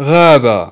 غاب